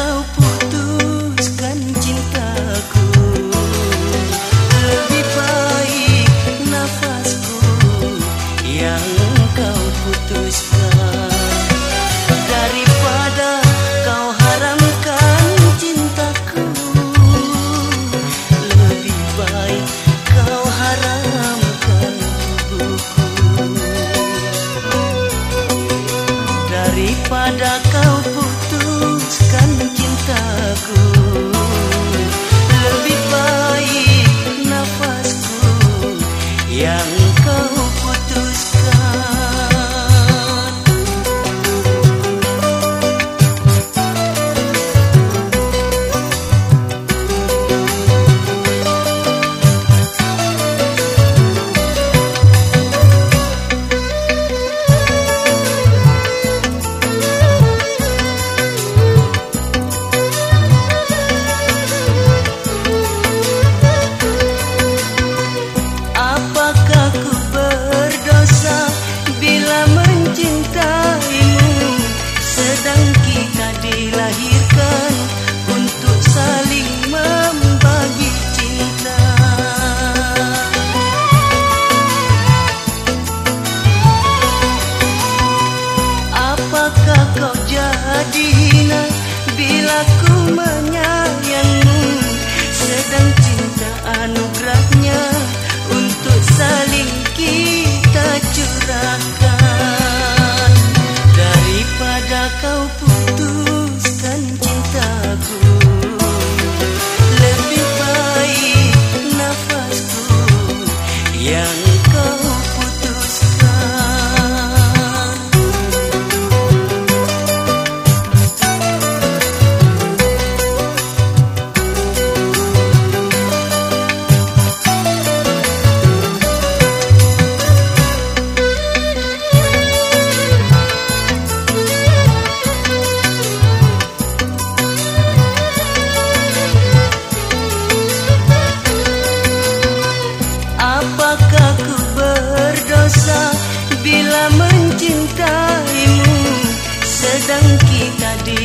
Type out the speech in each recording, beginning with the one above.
kau putuskan cintaku. Lebih baik nafasku yang kau putuskan. Daripada kau haramkan cintaku. Lebih baik kau haramkan tubuhku. Daripada kau bila ku menyayangmu Sedang cinta anugerahnya untuk saling kita curahkan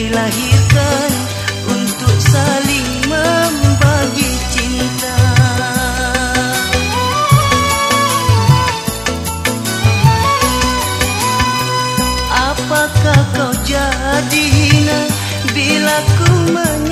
dilahirkan untuk saling membagi cinta. Apakah kau jadi hina bila ku menyayangmu